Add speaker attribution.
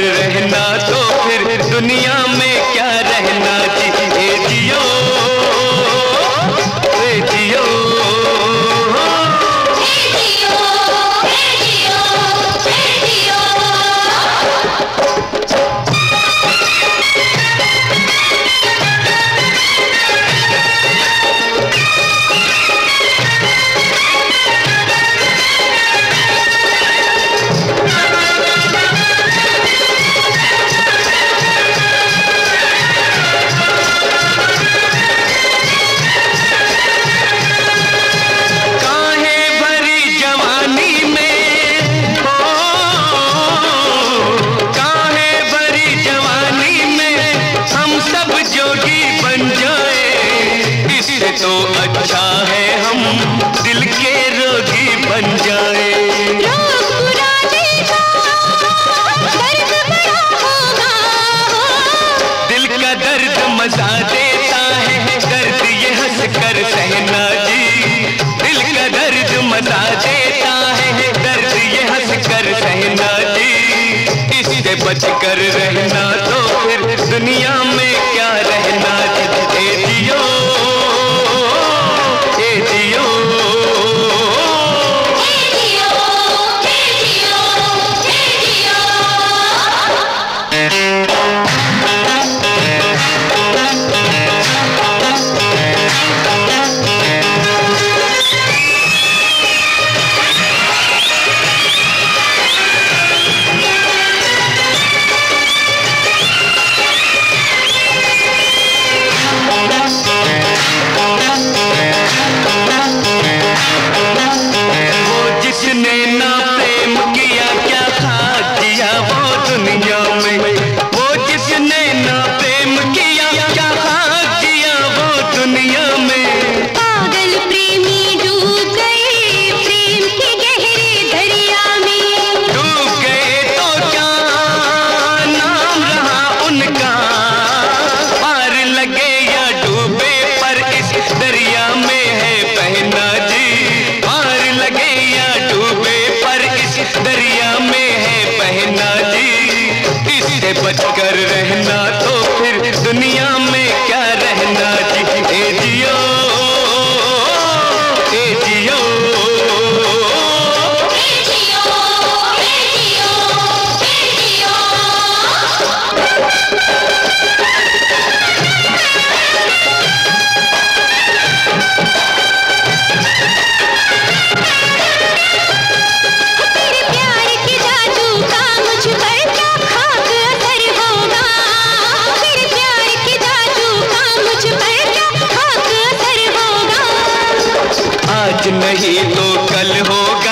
Speaker 1: रहना तो फिर दुनिया में क्या रहना? तो अच्छा है हम दिल के रोगी बन जाए। दिल का दर्द मज़ा देता है दर्द ये हंस कर सहना जी। दिल का दर्द मज़ा देता है दर्द ये हंस कर सहना जी। इससे बच कर रहना तो फिर दुनिया नहीं तो कल होगा।